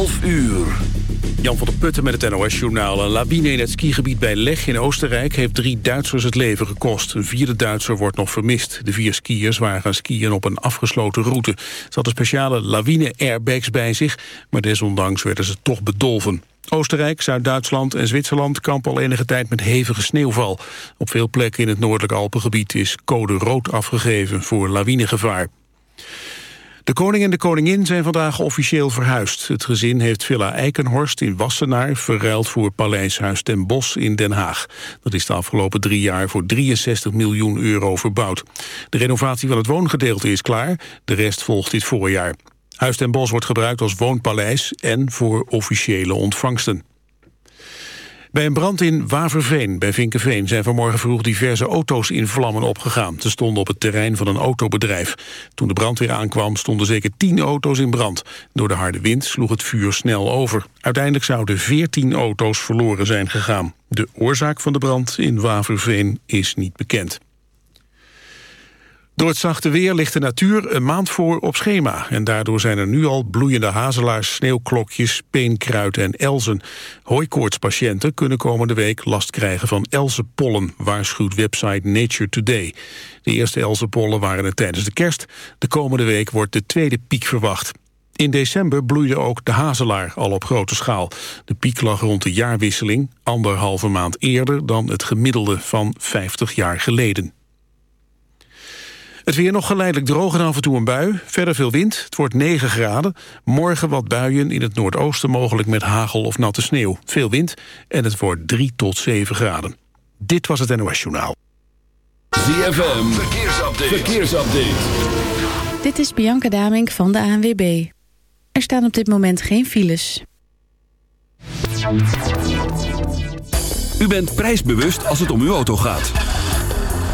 12 uur. Jan van der Putten met het NOS-journaal. Een lawine in het skigebied bij Leg in Oostenrijk... heeft drie Duitsers het leven gekost. Een vierde Duitser wordt nog vermist. De vier skiers waren gaan skiën op een afgesloten route. Ze hadden speciale lawine-airbags bij zich... maar desondanks werden ze toch bedolven. Oostenrijk, Zuid-Duitsland en Zwitserland kampen al enige tijd met hevige sneeuwval. Op veel plekken in het noordelijk Alpengebied is code rood afgegeven voor lawinegevaar. De koning en de koningin zijn vandaag officieel verhuisd. Het gezin heeft Villa Eikenhorst in Wassenaar verruild voor Paleishuis ten Bosch in Den Haag. Dat is de afgelopen drie jaar voor 63 miljoen euro verbouwd. De renovatie van het woongedeelte is klaar, de rest volgt dit voorjaar. Huis ten Bosch wordt gebruikt als woonpaleis en voor officiële ontvangsten. Bij een brand in Waverveen bij Vinkenveen zijn vanmorgen vroeg diverse auto's in vlammen opgegaan. Ze stonden op het terrein van een autobedrijf. Toen de brandweer aankwam stonden zeker tien auto's in brand. Door de harde wind sloeg het vuur snel over. Uiteindelijk zouden veertien auto's verloren zijn gegaan. De oorzaak van de brand in Waverveen is niet bekend. Door het zachte weer ligt de natuur een maand voor op schema. En daardoor zijn er nu al bloeiende hazelaars, sneeuwklokjes, peenkruid en elzen. Hooikoortspatiënten kunnen komende week last krijgen van elzenpollen, waarschuwt website Nature Today. De eerste elzenpollen waren er tijdens de kerst. De komende week wordt de tweede piek verwacht. In december bloeide ook de hazelaar al op grote schaal. De piek lag rond de jaarwisseling, anderhalve maand eerder dan het gemiddelde van 50 jaar geleden. Het weer nog geleidelijk droog en af en toe een bui. Verder veel wind. Het wordt 9 graden. Morgen wat buien in het noordoosten mogelijk met hagel of natte sneeuw. Veel wind en het wordt 3 tot 7 graden. Dit was het NOS Journaal. ZFM, verkeersupdate. verkeersupdate. Dit is Bianca Damink van de ANWB. Er staan op dit moment geen files. U bent prijsbewust als het om uw auto gaat.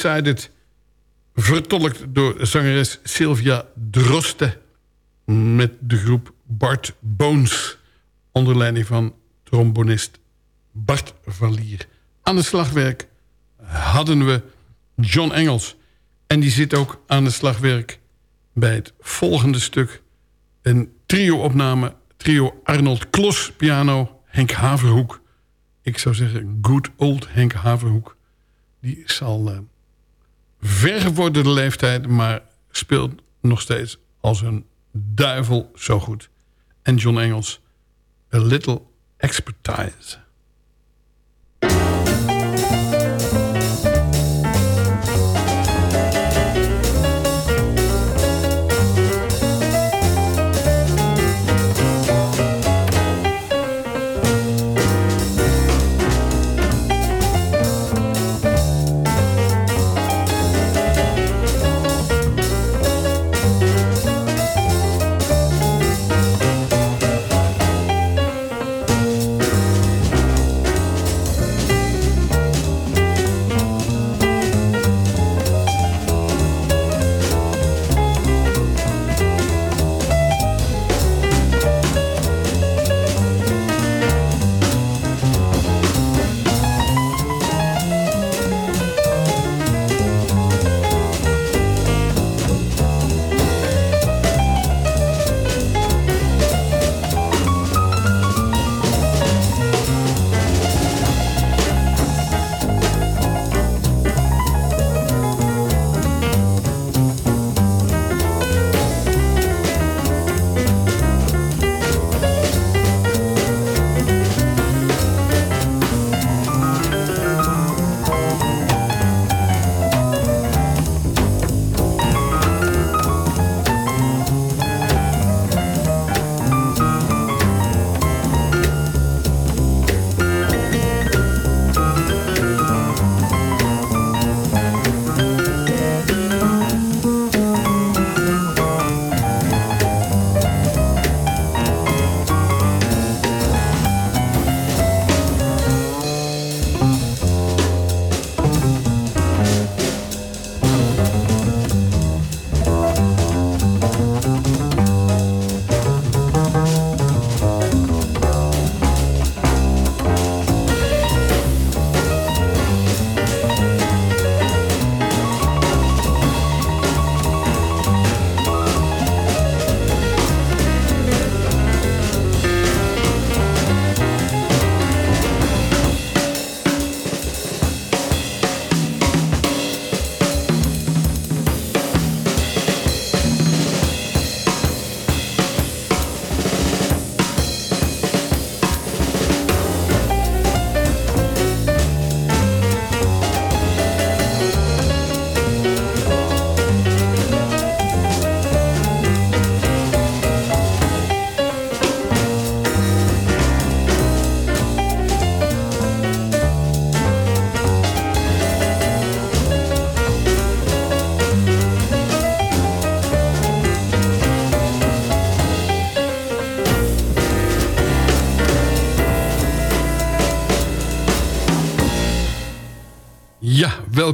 Decided. Vertolkt door zangeres Sylvia Droste. Met de groep Bart Bones. Onder leiding van trombonist Bart Valier. Aan de slagwerk hadden we John Engels. En die zit ook aan de slagwerk bij het volgende stuk. Een trio-opname. Trio Arnold Klos, piano, Henk Haverhoek. Ik zou zeggen, good old Henk Haverhoek. Die zal... Eh, vergevorderde leeftijd... maar speelt nog steeds als een duivel zo goed. En John Engels, A Little Expertise.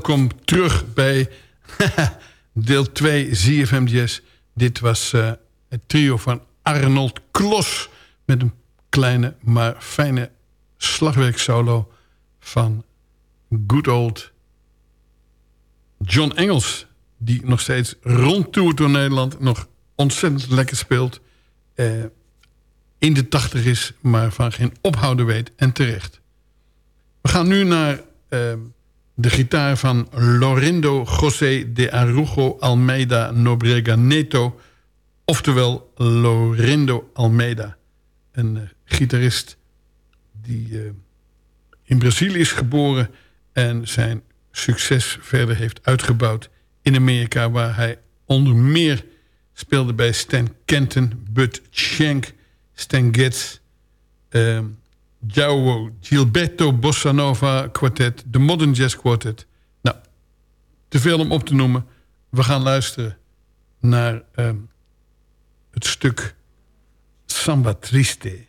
Welkom terug bij deel 2 ZFM. Dit was eh, het trio van Arnold Klos... met een kleine, maar fijne slagwerksolo van good old John Engels... die nog steeds rondtoert door Nederland... nog ontzettend lekker speelt... eh, in de tachtig is, maar van geen ophouden weet en terecht. We gaan nu naar eh, de gitaar van Lorindo José de Arujo Almeida Nobrega Neto... oftewel Lorindo Almeida, een eh, gitarist die eh, in Brazilië is geboren... en zijn succes verder heeft uitgebouwd in Amerika... waar hij onder meer speelde bij Stan Kenton, Bud Schenk, Stan Getz... ehm, João Gilberto Bossa Nova Quartet, de Modern Jazz Quartet. Nou, te veel om op te noemen. We gaan luisteren naar ehm, het stuk Samba Triste.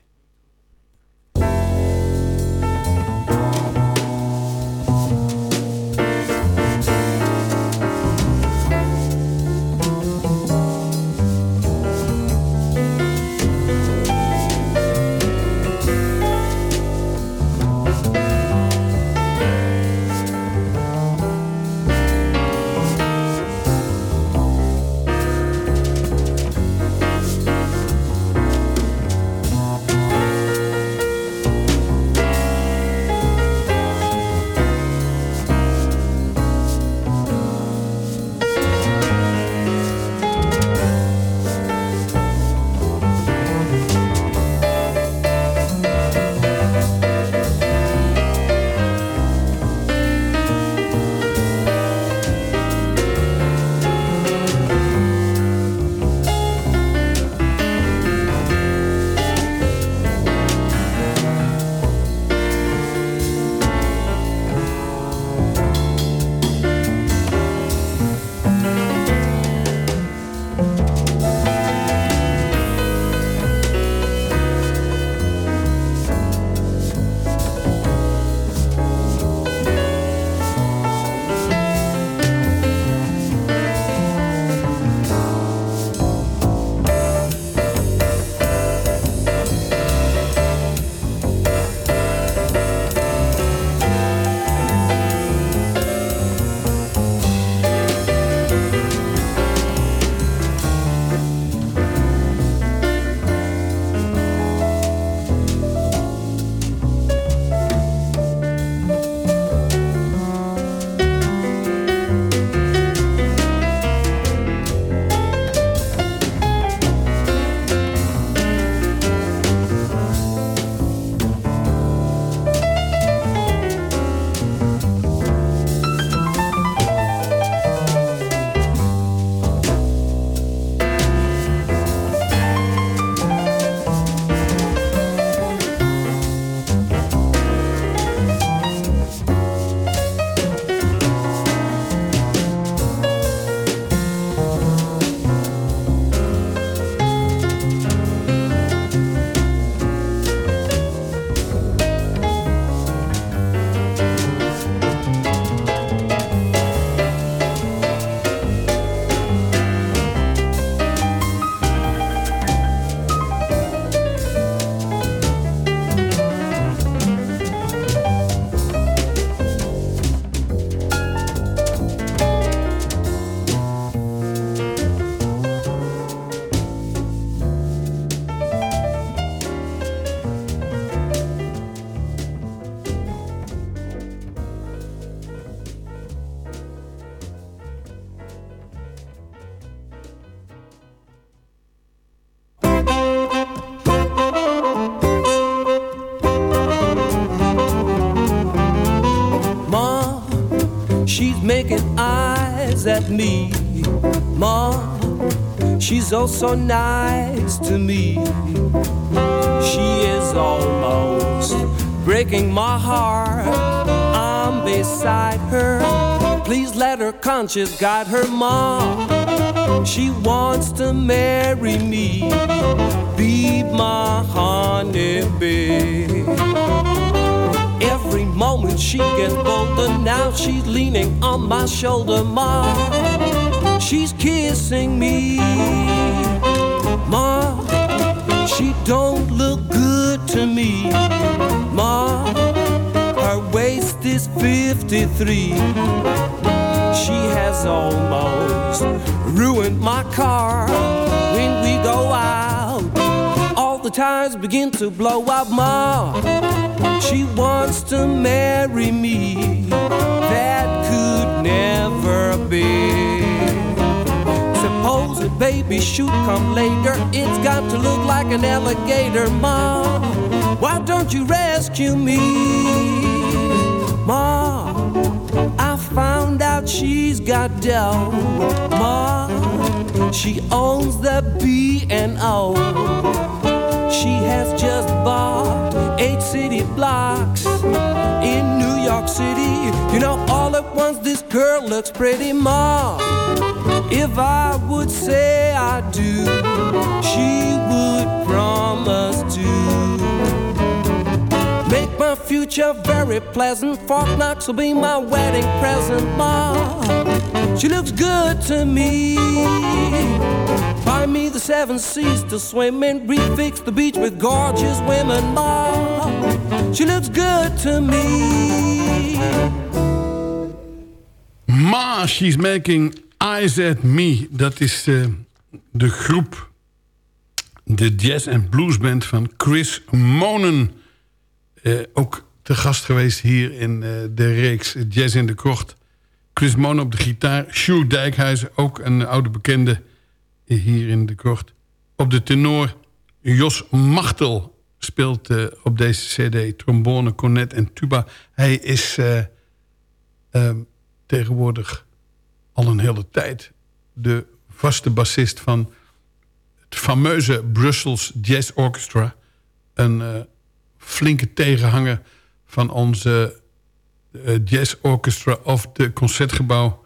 At me. Ma, she's oh so nice to me. She is almost breaking my heart. I'm beside her. Please let her conscience guide her, Ma. She wants to marry me, be my honey bee. She gets bolder. Now she's leaning on my shoulder, Ma. She's kissing me, Ma. She don't look good to me, Ma. Her waist is 53. She has almost ruined my car when we go out. All the tires begin to blow up, Ma. She wants to marry me. That could never be. Suppose a baby should come later. It's got to look like an alligator, Ma. Why don't you rescue me, Ma? I found out she's got dough, Ma. She owns the B and O. She has just bought eight city blocks in New York City. You know, all at once this girl looks pretty, Ma. If I would say I do, she would promise to make my future very pleasant. Fort Knox will be my wedding present, Ma. She looks good to me. Buy me the seven seas to swim in. Refix the beach with gorgeous women, Ma. She looks good to me. Ma, she's making eyes at me. Dat is eh, de groep, de jazz- en bluesband van Chris Monen. Eh, ook te gast geweest hier in eh, de reeks Jazz in de Krocht. Chris Monen op de gitaar. Sjoerd Dijkhuizen, ook een oude bekende hier in de Krocht. Op de tenor Jos Machtel speelt eh, op deze cd trombone, cornet en tuba. Hij is eh, ehm, tegenwoordig al een hele tijd de vaste bassist van het fameuze Brussels Jazz Orchestra. Een eh, flinke tegenhanger van onze Jazz Orchestra of de Concertgebouw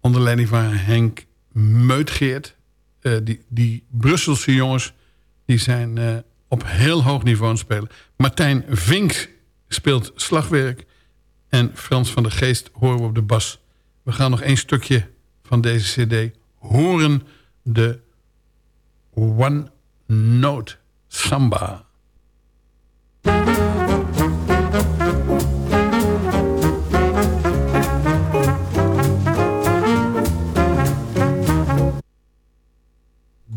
onder leiding van Henk Meutgeert. Eh, die, die Brusselse jongens die zijn eh, op heel hoog niveau aan het spelen. Martijn Vink speelt slagwerk. En Frans van der Geest horen we op de bas. We gaan nog één stukje van deze cd horen. De One Note Samba.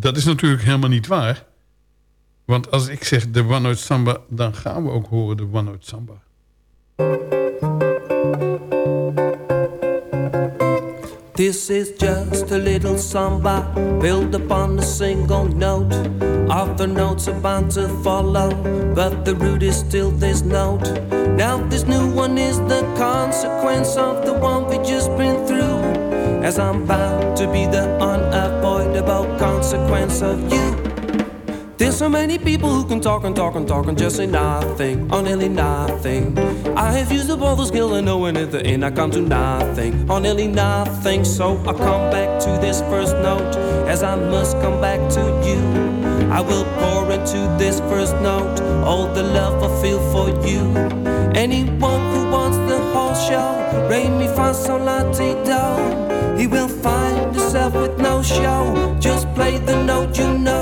Dat is natuurlijk helemaal niet waar. Want als ik zeg de One Note Samba... dan gaan we ook horen de One Samba. This is just a little samba built upon a single note. Other notes are bound to follow, but the root is still this note. Now, this new one is the consequence of the one we just been through. As I'm bound to be the consequence of you. There's so many people who can talk and talk and talk and just say nothing, or nearly nothing. I have used up all the skill and knowing at the end I come to nothing, or nearly nothing. So I come back to this first note, as I must come back to you. I will pour into this first note all the love I feel for you. Anyone who wants the whole show, Ray me fa sol la ti do. He will find himself with no show. Just play the note you know.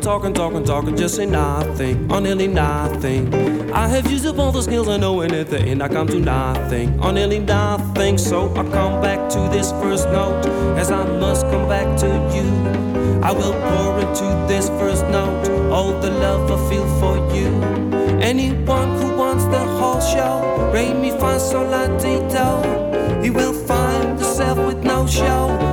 Talking, talking, talk and talk and talk and just say nothing, or nearly nothing. I have used up all the skills I know, and at the end I come to nothing, or nearly nothing. So I come back to this first note, as I must come back to you. I will pour into this first note all the love I feel for you. Anyone who wants the whole show, rate me fa sol la do. You will find yourself with no show.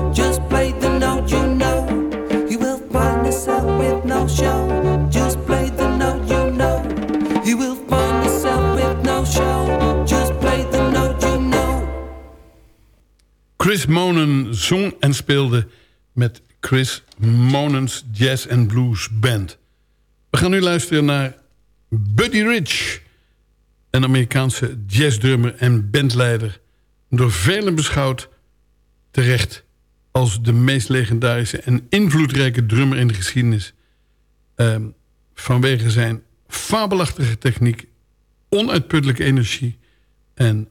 Chris Monen zong en speelde met Chris Monen's Jazz and Blues Band. We gaan nu luisteren naar Buddy Rich, een Amerikaanse jazzdrummer en bandleider. Door velen beschouwd terecht als de meest legendarische en invloedrijke drummer in de geschiedenis. Ehm, vanwege zijn fabelachtige techniek, onuitputtelijke energie en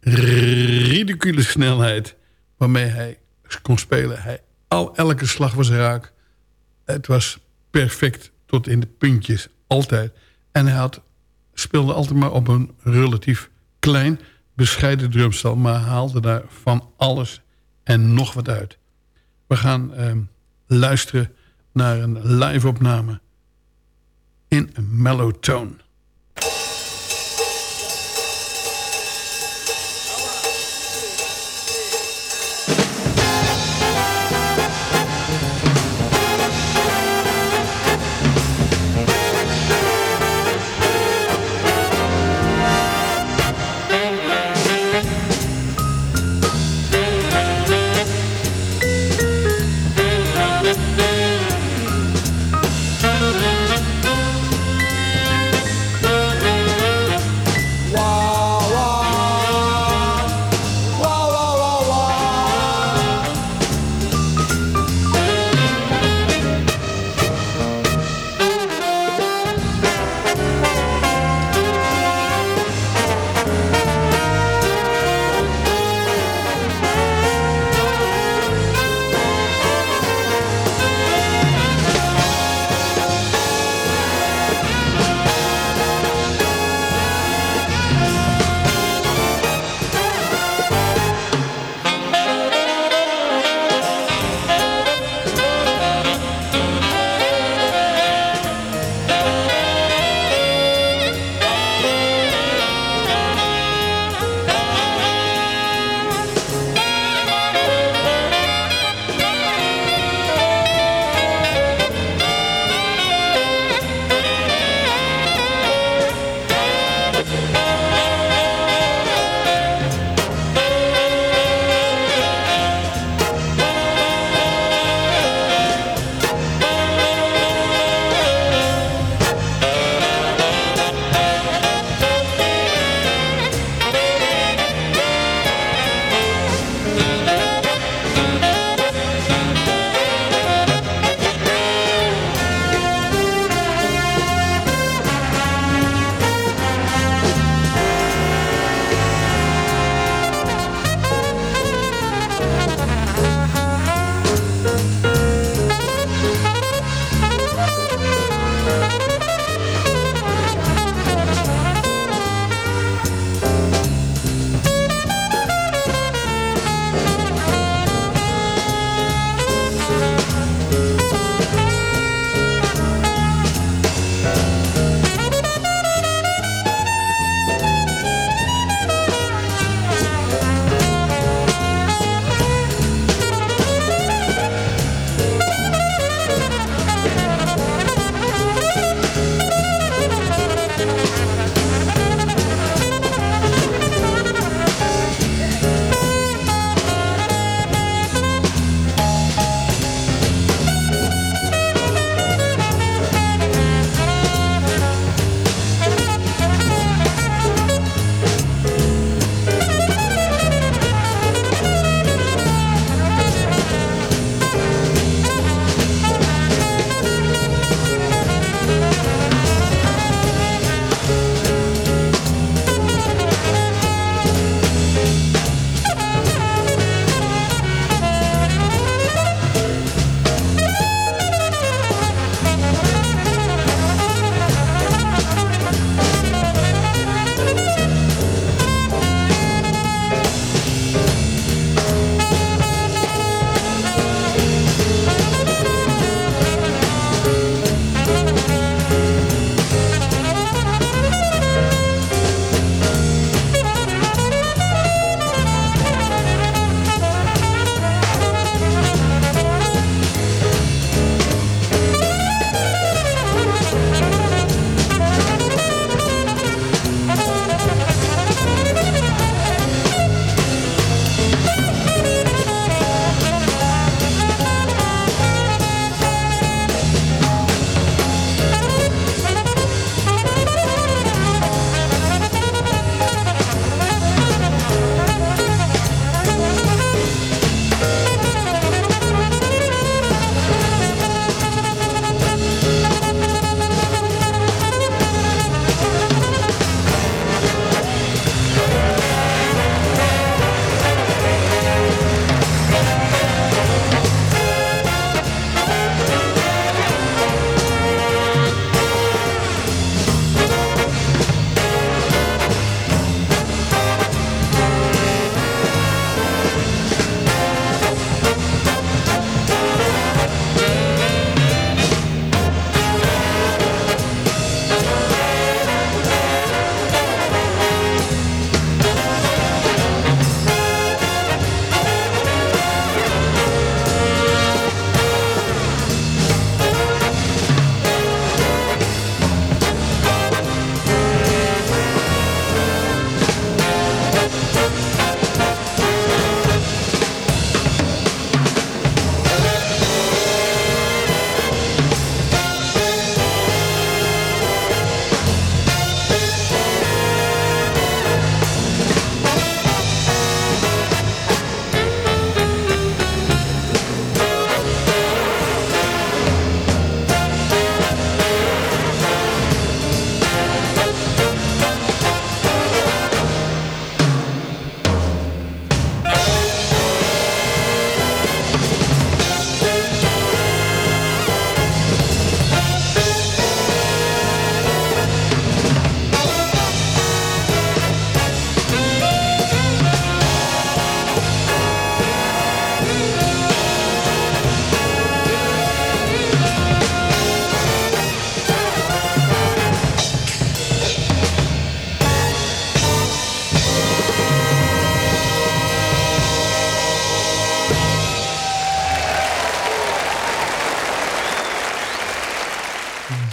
ridicule snelheid waarmee hij kon spelen. Hij, al elke slag was raak. Het was perfect tot in de puntjes, altijd. En hij had, speelde altijd maar op een relatief klein, bescheiden drumstel... maar haalde daar van alles en nog wat uit. We gaan ehm, luisteren naar een live-opname in een mellow tone.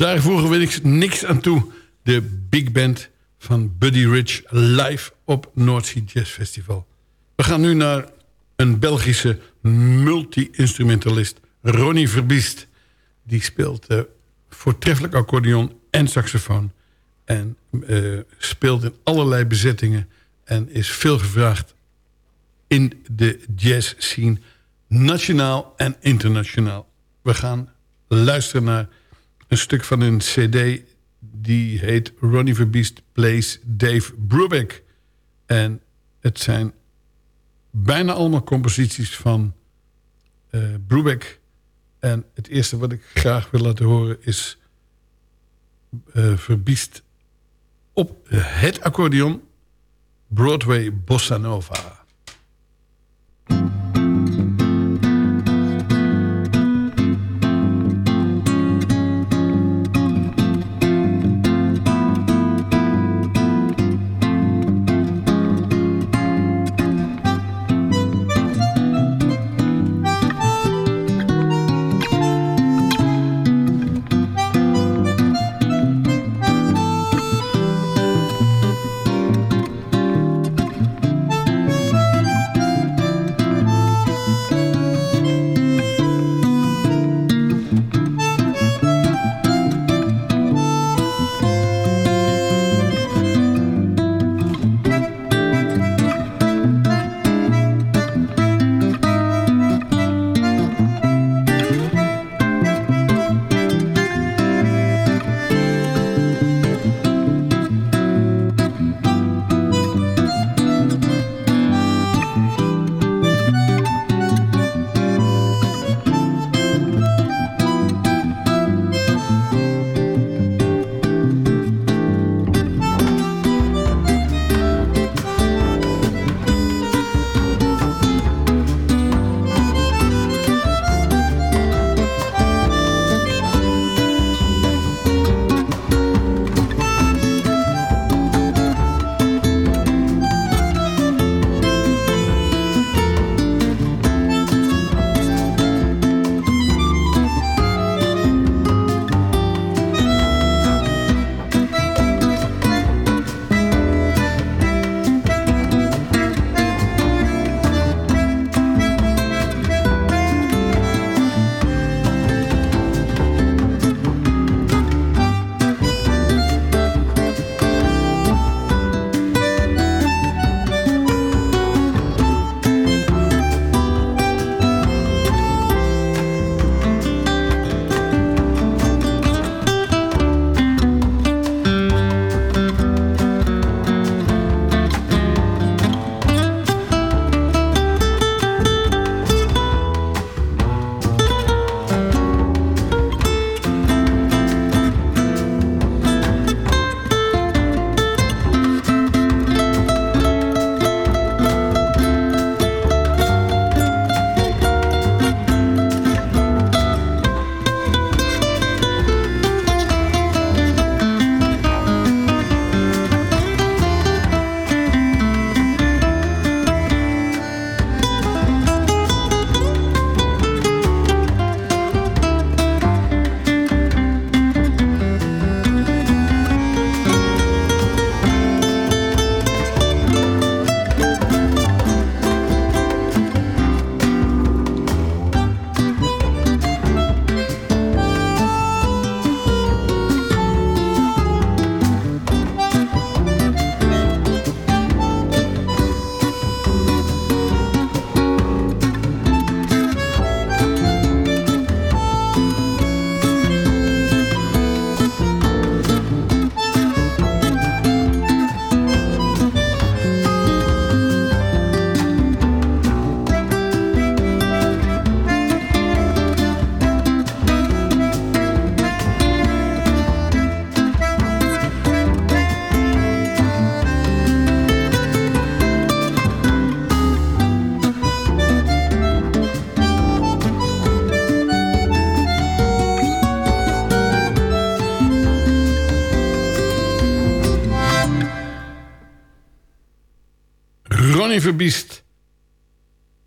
Daar we niks, niks aan toe. De big band van Buddy Rich live op Noordzee Jazz Festival. We gaan nu naar een Belgische multi-instrumentalist. Ronnie Verbiest. Die speelt eh, voortreffelijk accordeon en saxofoon. En eh, speelt in allerlei bezettingen. En is veel gevraagd in de jazz scene. Nationaal en internationaal. We gaan luisteren naar een stuk van een cd... die heet Ronnie Verbiest Plays Dave Brubeck. En het zijn bijna allemaal composities van eh Brubeck. En het eerste wat ik graag wil laten horen is... eh, Verbiest op het accordeon... Broadway Bossa Nova.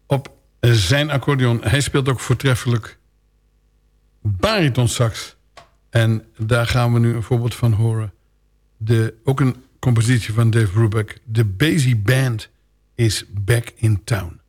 Op zijn accordeon. Hij speelt ook voortreffelijk baritonsax. En daar gaan we nu een voorbeeld van horen. De, ook een compositie van Dave Brubeck. De Basie Band is back in town.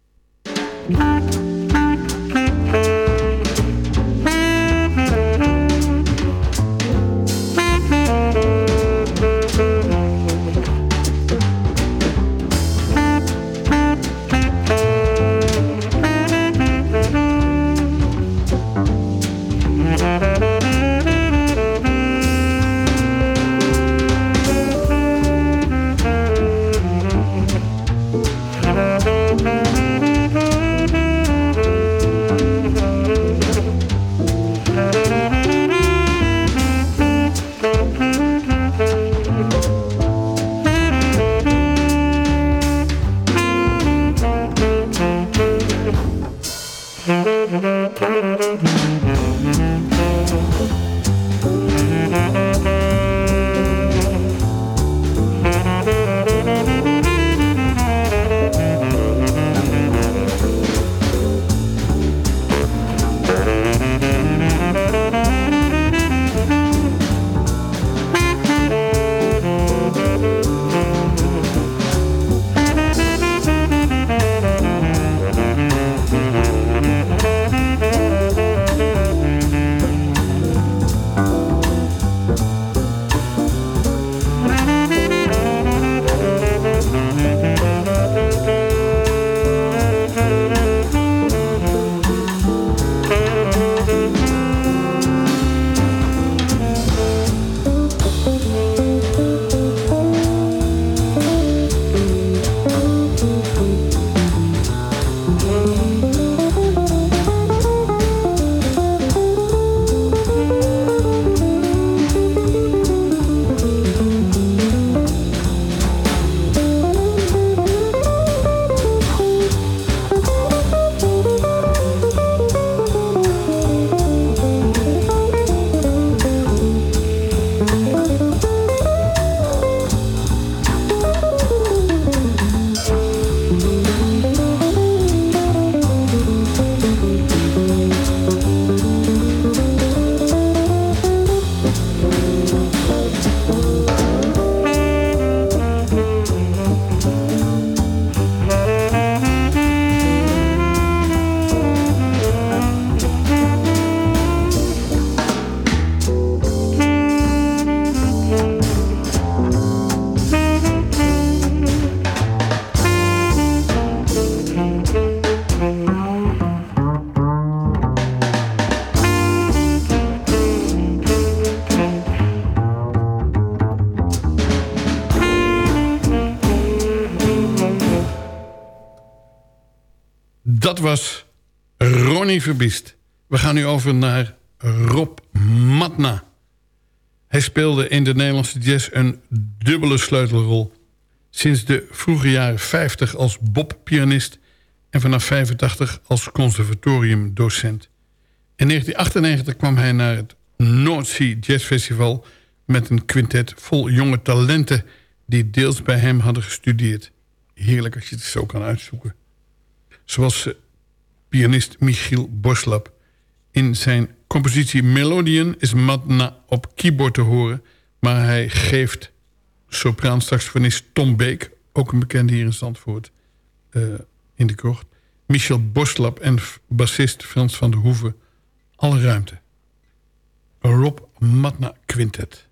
Ronnie Verbiest. We gaan nu over naar Rob Matna. Hij speelde in de Nederlandse jazz een dubbele sleutelrol. Sinds de vroege jaren 50 als Bob-pianist... en vanaf 85 als conservatoriumdocent. In 1998 kwam hij naar het Noordzee Jazz Festival... met een quintet vol jonge talenten... die deels bij hem hadden gestudeerd. Heerlijk als je het zo kan uitzoeken. Zoals eh, pianist Michiel Boslap. In zijn compositie Melodian is Madna op keyboard te horen... maar hij geeft sopraansaxofonist Tom Beek... ook een bekende hier in Zandvoort, eh, in de krocht... Michel Boslap en bassist Frans van der Hoeven alle ruimte. Rob Madna Quintet.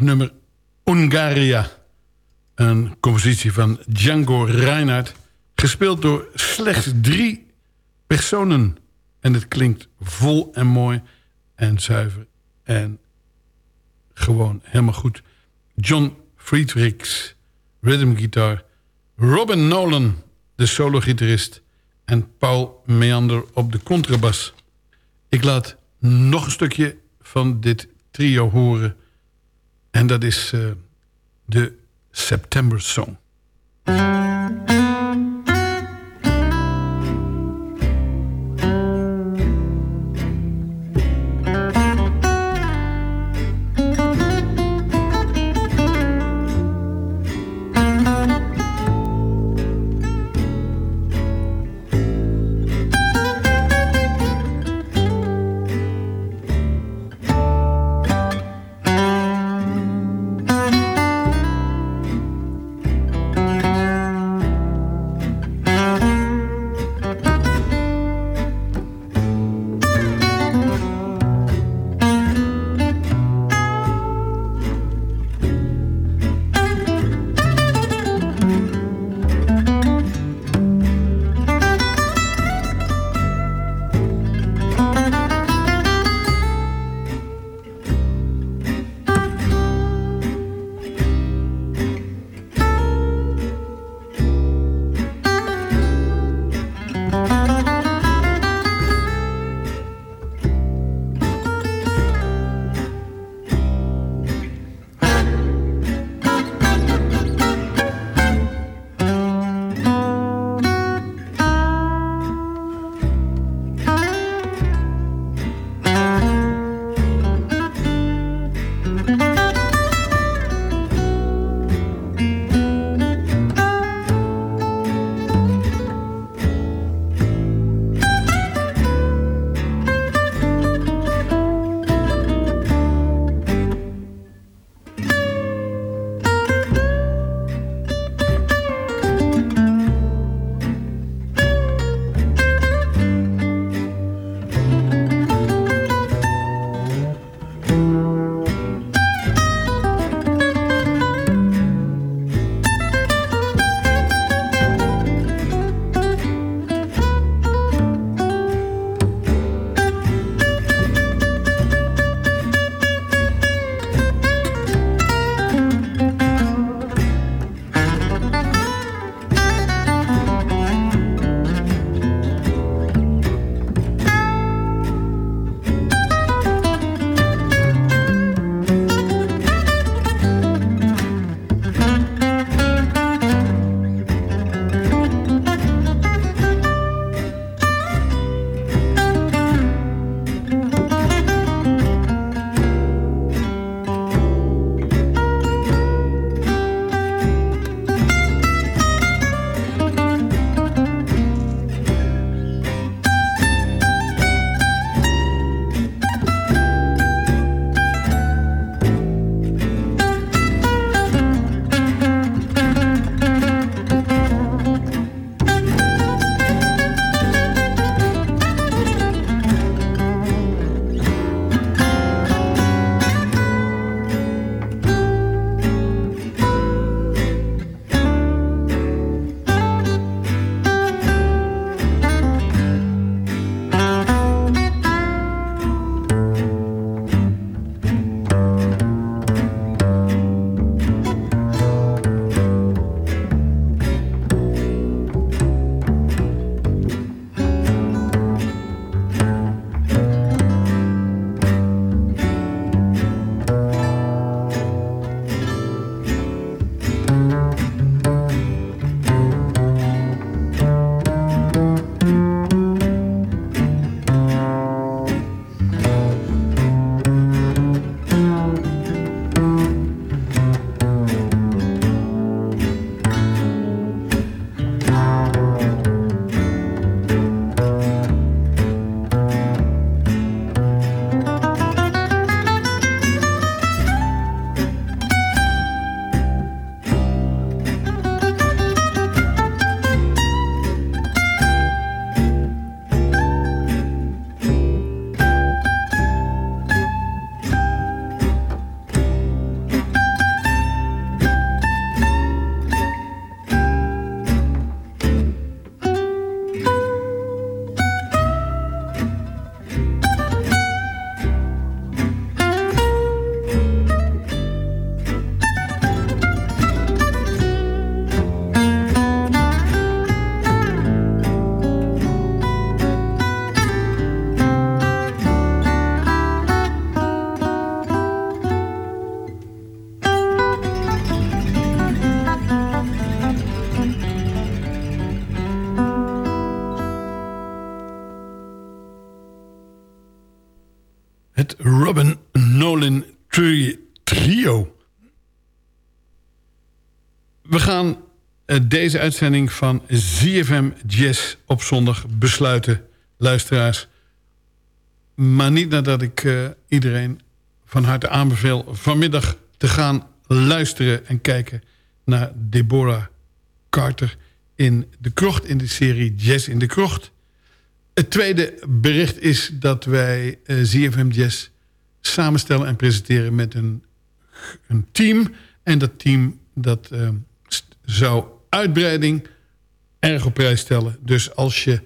Nummer Ungaria. Een compositie van Django Reinhardt. Gespeeld door slechts drie personen. En het klinkt vol en mooi en zuiver. En gewoon helemaal goed. John Friedrichs, rhythmgitaar. Robin Nolan, de solo-gitarist. En Paul Meander op de contrabas. Ik laat nog een stukje van dit trio horen. En dat is uh, de September Song. Deze uitzending van ZFM Jazz op zondag besluiten, luisteraars. Maar niet nadat ik eh, iedereen van harte aanbeveel... vanmiddag te gaan luisteren en kijken naar Deborah Carter... in de krocht, in de serie Jazz in de krocht. Het tweede bericht is dat wij eh ZFM Jazz samenstellen en presenteren met een, een team. En dat team dat eh, st- zou uitbreiding erg op prijs stellen. Dus als je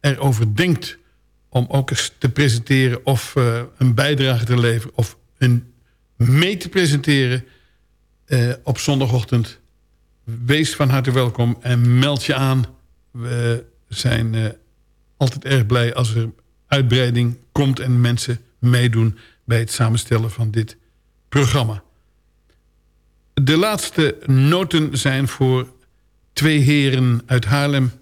erover denkt om ook eens te presenteren... of eh, een bijdrage te leveren of een mee te presenteren eh, op zondagochtend... wees van harte welkom en meld je aan. We zijn eh, altijd erg blij als er uitbreiding komt... en mensen meedoen bij het samenstellen van dit programma. De laatste noten zijn voor twee heren uit Haarlem...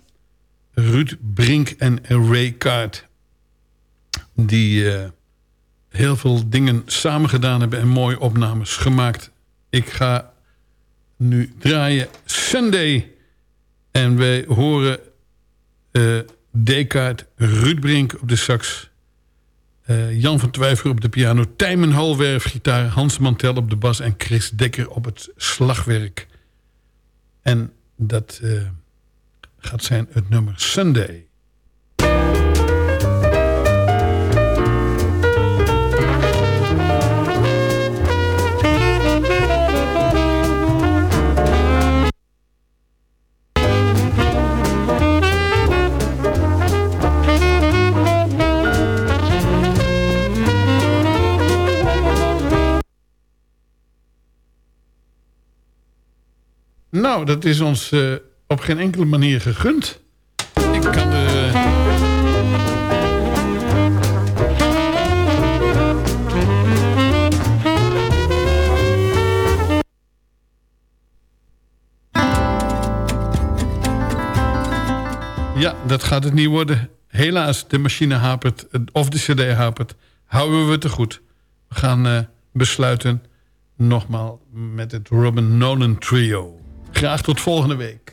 Ruud Brink en Ray Kaart. Die eh, heel veel dingen samen gedaan hebben... en mooie opnames gemaakt. Ik ga nu draaien Sunday. En wij horen eh Descartes, Ruud Brink op de sax... eh, Jan van Twijfel op de piano... Tijmen Halwerf gitaar... Hans Mantel op de bas... en Chris Dekker op het slagwerk. En dat eh, gaat zijn het nummer Sunday. Nou, dat is ons eh, op geen enkele manier gegund. Ik kan de... Ja, dat gaat het niet worden. Helaas, de machine hapert, eh, of de cd hapert. Houden we te goed. We gaan eh, besluiten nogmaals met het Robin Nolan Trio. Graag tot volgende week.